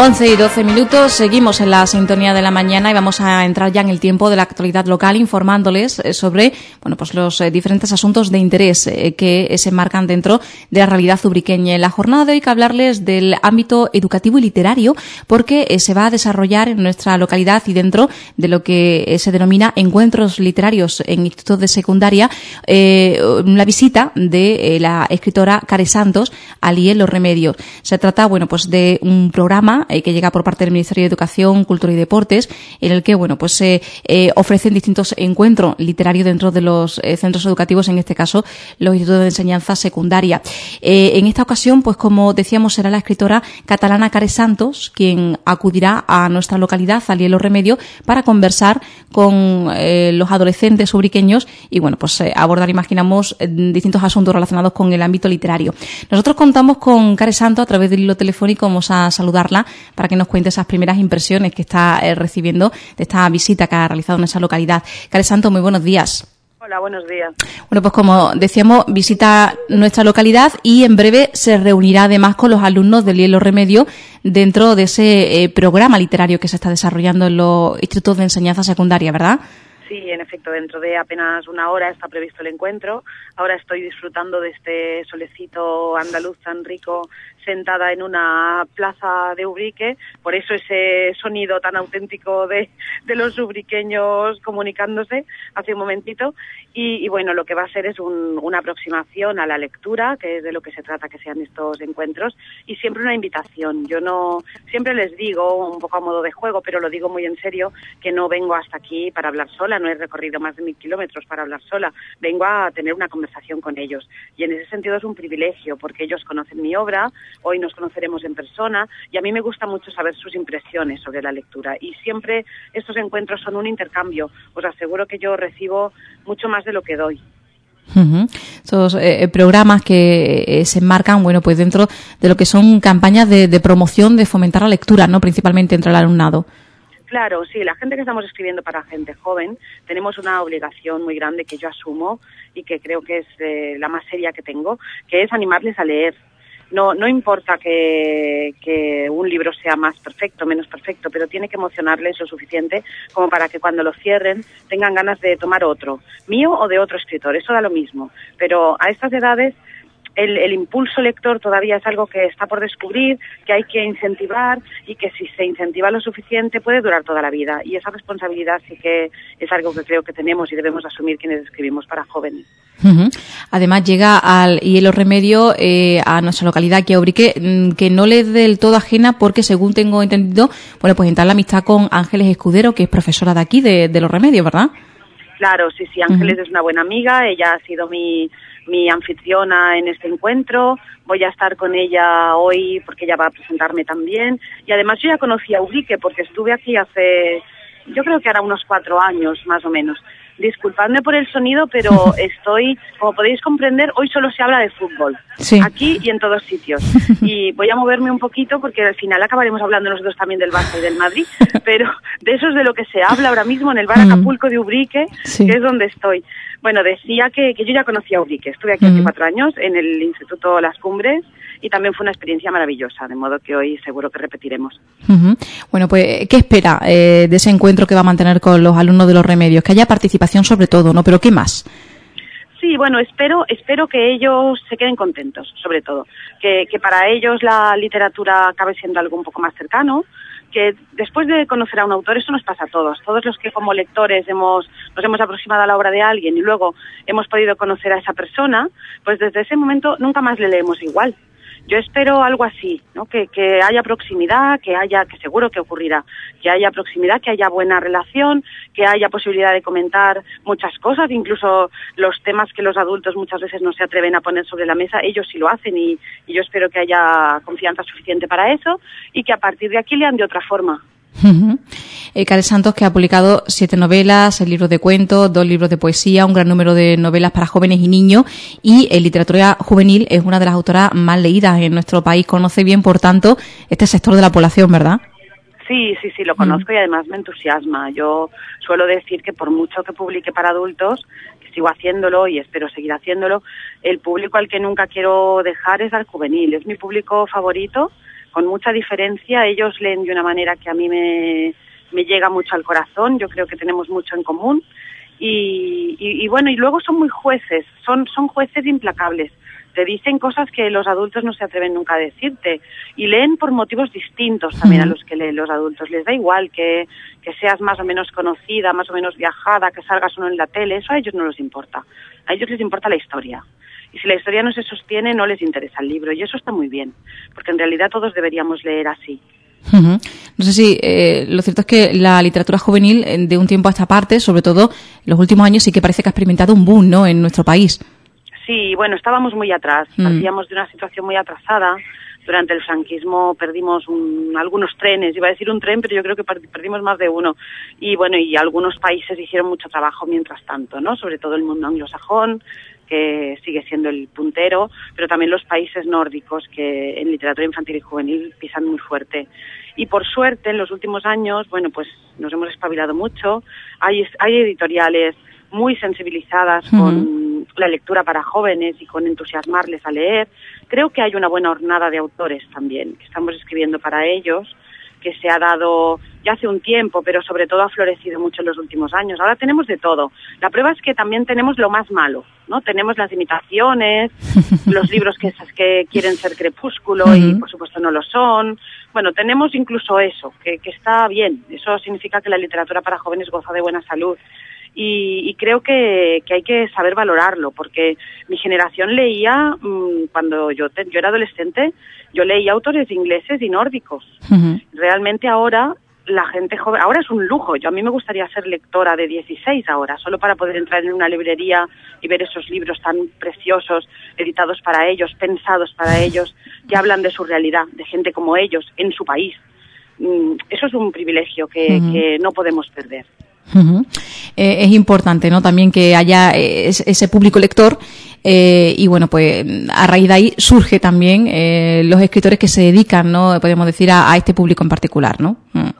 11 y 12 minutos, seguimos en la sintonía de la mañana y vamos a entrar ya en el tiempo de la actualidad local informándoles eh, sobre bueno, pues los eh, diferentes asuntos de interés eh, que se marcan dentro de la realidad ubriqueña. En la jornada de hoy que hablarles del ámbito educativo y literario porque se va a desarrollar en nuestra localidad y dentro de lo que se denomina encuentros literarios en institutos de secundaria la visita de la escritora Care Santos a Los Remedios. Se trata bueno, pues de un programa eh, que llega por parte del Ministerio de Educación, Cultura y Deportes, en el que, bueno, pues se eh, ofrecen distintos encuentros literarios dentro de los eh, centros educativos, en este caso los institutos de enseñanza secundaria. en esta ocasión, pues como decíamos, será la escritora catalana Care Santos quien acudirá a nuestra localidad, a Lielo Remedio, para conversar con los adolescentes ubriqueños y, bueno, pues abordar, imaginamos, distintos asuntos relacionados con el ámbito literario. Nosotros contamos con Care Santos a través del hilo telefónico, vamos a saludarla para que nos cuente esas primeras impresiones que está eh, recibiendo de esta visita que ha realizado en esa localidad. Care Santo, muy buenos días. Hola, buenos días. Bueno, pues como decíamos, visita nuestra localidad y en breve se reunirá además con los alumnos del Hielo Remedio dentro de ese eh, programa literario que se está desarrollando en los institutos de enseñanza secundaria, ¿verdad? Sí, en efecto, dentro de apenas una hora está previsto el encuentro. Ahora estoy disfrutando de este solecito andaluz tan rico sentada en una plaza de Ubrique, por eso ese sonido tan auténtico de, los ubriqueños comunicándose hace un momentito. Y, bueno, lo que va a ser es una aproximación a la lectura, que es de lo que se trata que sean estos encuentros, y siempre una invitación. Yo no, siempre les digo, un poco a modo de juego, pero lo digo muy en serio, que no vengo hasta aquí para hablar sola, no he recorrido más de mil kilómetros para hablar sola, vengo a tener una conversación con ellos. Y en ese sentido es un privilegio, porque ellos conocen mi obra, hoy nos conoceremos en persona y a mí me gusta mucho saber sus impresiones sobre la lectura y siempre estos encuentros son un intercambio. Os aseguro que yo recibo mucho más de lo que doy. Estos eh, eh, programas que eh, se enmarcan, bueno, pues dentro de lo que son campañas de, de, promoción, de fomentar la lectura, ¿no? Principalmente entre el alumnado. Claro, sí, la gente que estamos escribiendo para gente joven tenemos una obligación muy grande que yo asumo y que creo que es la más seria que tengo, que es animarles a leer, no, no importa que, un libro sea más perfecto, menos perfecto, pero tiene que emocionarles lo suficiente como para que cuando lo cierren tengan ganas de tomar otro, mío o de otro escritor, eso da lo mismo. Pero a estas edades el, impulso lector todavía es algo que está por descubrir, que hay que incentivar y que si se incentiva lo suficiente puede durar toda la vida. Y esa responsabilidad sí que es algo que creo que tenemos y debemos asumir quienes escribimos para jóvenes. Además llega al hielo remedio eh, a nuestra localidad que Obrique, mm, que no le es del todo ajena porque según tengo entendido, bueno, pues entrar la amistad con Ángeles Escudero, que es profesora de aquí, de, de los remedios, ¿verdad? Claro, sí, sí, Ángeles es una buena amiga, ella ha sido mi, mi anfitriona en este encuentro, voy a estar con ella hoy porque ella va a presentarme también y además yo ya conocí a Ubrique porque estuve aquí hace, yo creo que era unos cuatro años más o menos disculpadme por el sonido, pero estoy, como podéis comprender, hoy solo se habla de fútbol, aquí y en todos sitios. Y voy a moverme un poquito porque al final acabaremos hablando nosotros también del Barça y del Madrid, pero de eso es de lo que se habla ahora mismo en el bar Acapulco de Ubrique, que es donde estoy. Bueno, decía que, yo ya conocía a Ubrique, estuve aquí hace cuatro años en el Instituto Las Cumbres y también fue una experiencia maravillosa, de modo que hoy seguro que repetiremos. Bueno, pues, ¿qué espera eh, de ese encuentro que va a mantener con los alumnos de los remedios? Que haya participación sobre todo, ¿no? Pero ¿qué más? Sí, bueno, espero, espero que ellos se queden contentos, sobre todo. Que, que para ellos la literatura acabe siendo algo un poco más cercano, que después de conocer a un autor, eso nos pasa a todos. Todos los que como lectores hemos, nos hemos aproximado a la obra de alguien y luego hemos podido conocer a esa persona, pues desde ese momento nunca más le leemos igual yo espero algo así, ¿no? Que, que, haya proximidad, que haya, que seguro que ocurrirá, que haya proximidad, que haya buena relación, que haya posibilidad de comentar muchas cosas, incluso los temas que los adultos muchas veces no se atreven a poner sobre la mesa, ellos sí lo hacen y, y yo espero que haya confianza suficiente para eso y que a partir de aquí lean de otra forma. Uh Santos, que ha publicado siete novelas, el libro de cuentos, dos libros de poesía, un gran número de novelas para jóvenes y niños, y en literatura juvenil es una de las autoras más leídas en nuestro país. Conoce bien, por tanto, este sector de la población, ¿verdad? Sí, sí, sí, lo conozco y además me entusiasma. Yo suelo decir que por mucho que publique para adultos, que sigo haciéndolo y espero seguir haciéndolo, el público al que nunca quiero dejar es al juvenil. Es mi público favorito con mucha diferencia. Ellos leen de una manera que a mí me, me llega mucho al corazón. Yo creo que tenemos mucho en común. Y, y, y, bueno, y luego son muy jueces, son, son jueces implacables. Te dicen cosas que los adultos no se atreven nunca a decirte. Y leen por motivos distintos también a los que leen los adultos. Les da igual que, que seas más o menos conocida, más o menos viajada, que salgas uno en la tele, eso a ellos no les importa. A ellos les importa la historia. Y si la historia no se sostiene, no les interesa el libro. Y eso está muy bien, porque en realidad todos deberíamos leer así. No sé si eh, lo cierto es que la literatura juvenil eh, de un tiempo a esta parte, sobre todo en los últimos años, sí que parece que ha experimentado un boom, ¿no? En nuestro país. Sí, bueno, estábamos muy atrás, mm. partíamos de una situación muy atrasada. Durante el franquismo perdimos un, algunos trenes, iba a decir un tren, pero yo creo que perdimos más de uno. Y bueno, y algunos países hicieron mucho trabajo mientras tanto, ¿no? Sobre todo el mundo anglosajón, que sigue siendo el puntero, pero también los países nórdicos que en literatura infantil y juvenil pisan muy fuerte. Y por suerte, en los últimos años, bueno, pues nos hemos espabilado mucho. Hay, hay editoriales muy sensibilizadas con la lectura para jóvenes y con entusiasmarles a leer. Creo que hay una buena hornada de autores también que estamos escribiendo para ellos que se ha dado ya hace un tiempo, pero sobre todo ha florecido mucho en los últimos años. Ahora tenemos de todo. La prueba es que también tenemos lo más malo, ¿no? Tenemos las imitaciones, los libros que, que quieren ser crepúsculo y por supuesto no lo son. Bueno, tenemos incluso eso, que, que está bien. Eso significa que la literatura para jóvenes goza de buena salud. Y, y, creo que, que, hay que saber valorarlo, porque mi generación leía, mmm, cuando yo, te, yo era adolescente, yo leía autores ingleses y nórdicos. Uh -huh. Realmente ahora la gente joven, ahora es un lujo, yo a mí me gustaría ser lectora de 16 ahora, solo para poder entrar en una librería y ver esos libros tan preciosos, editados para ellos, pensados para ellos, que hablan de su realidad, de gente como ellos, en su país. Mm, eso es un privilegio que, uh -huh. que no podemos perder. Uh -huh. Eh, es importante, ¿no? También que haya eh, ese público lector eh, y bueno, pues a raíz de ahí surge también eh, los escritores que se dedican, ¿no? Podemos decir a, a este público en particular, ¿no? Mm.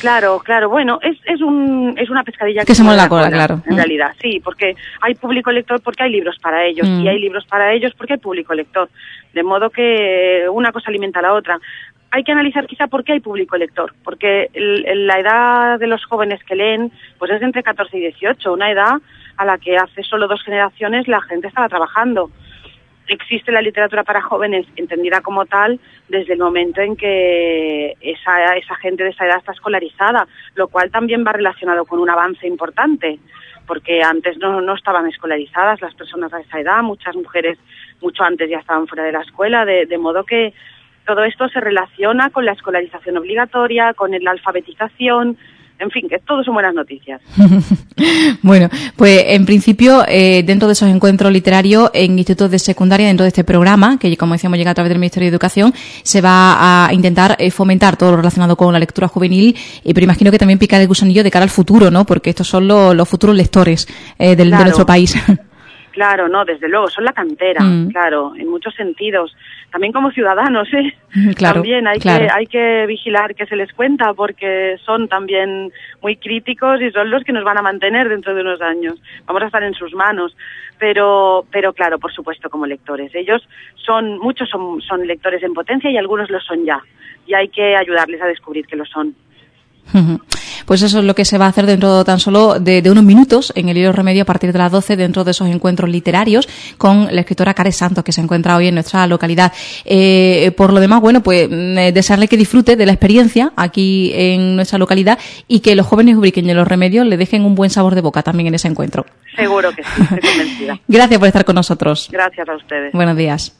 Claro, claro. Bueno, es, es, un, es una pescadilla que, que se mueve la cola, cola, claro. En mm. realidad, sí, porque hay público lector porque hay libros para ellos mm. y hay libros para ellos porque hay público lector. De modo que una cosa alimenta a la otra hay que analizar quizá por qué hay público lector, porque la edad de los jóvenes que leen pues es entre 14 y 18, una edad a la que hace solo dos generaciones la gente estaba trabajando. Existe la literatura para jóvenes entendida como tal desde el momento en que esa, esa gente de esa edad está escolarizada, lo cual también va relacionado con un avance importante, porque antes no, no estaban escolarizadas las personas de esa edad, muchas mujeres mucho antes ya estaban fuera de la escuela, de modo que todo esto se relaciona con la escolarización obligatoria, con la alfabetización, en fin, que todo son buenas noticias. bueno, pues en principio, eh, dentro de esos encuentros literarios en institutos de secundaria, dentro de este programa, que como decíamos llega a través del Ministerio de Educación, se va a intentar eh, fomentar todo lo relacionado con la lectura juvenil, eh, pero imagino que también pica el gusanillo de cara al futuro, ¿no? Porque estos son lo, los futuros lectores eh, del, claro. de nuestro país. Claro, no, desde luego, son la cantera, mm. claro, en muchos sentidos. También como ciudadanos, ¿eh? Claro, también hay, claro. que, hay que vigilar que se les cuenta porque son también muy críticos y son los que nos van a mantener dentro de unos años. Vamos a estar en sus manos. Pero, pero claro, por supuesto, como lectores. Ellos son, muchos son, son lectores en potencia y algunos lo son ya. Y hay que ayudarles a descubrir que lo son. Pues eso es lo que se va a hacer dentro tan solo de, de unos minutos en el Hilo Remedio a partir de las 12 dentro de esos encuentros literarios con la escritora Care Santos que se encuentra hoy en nuestra localidad. Eh, por lo demás, bueno, pues eh, desearle que disfrute de la experiencia aquí en nuestra localidad y que los jóvenes ubriqueños los remedios le dejen un buen sabor de boca también en ese encuentro. Seguro que sí, estoy convencida. Gracias por estar con nosotros. Gracias a ustedes. Buenos días.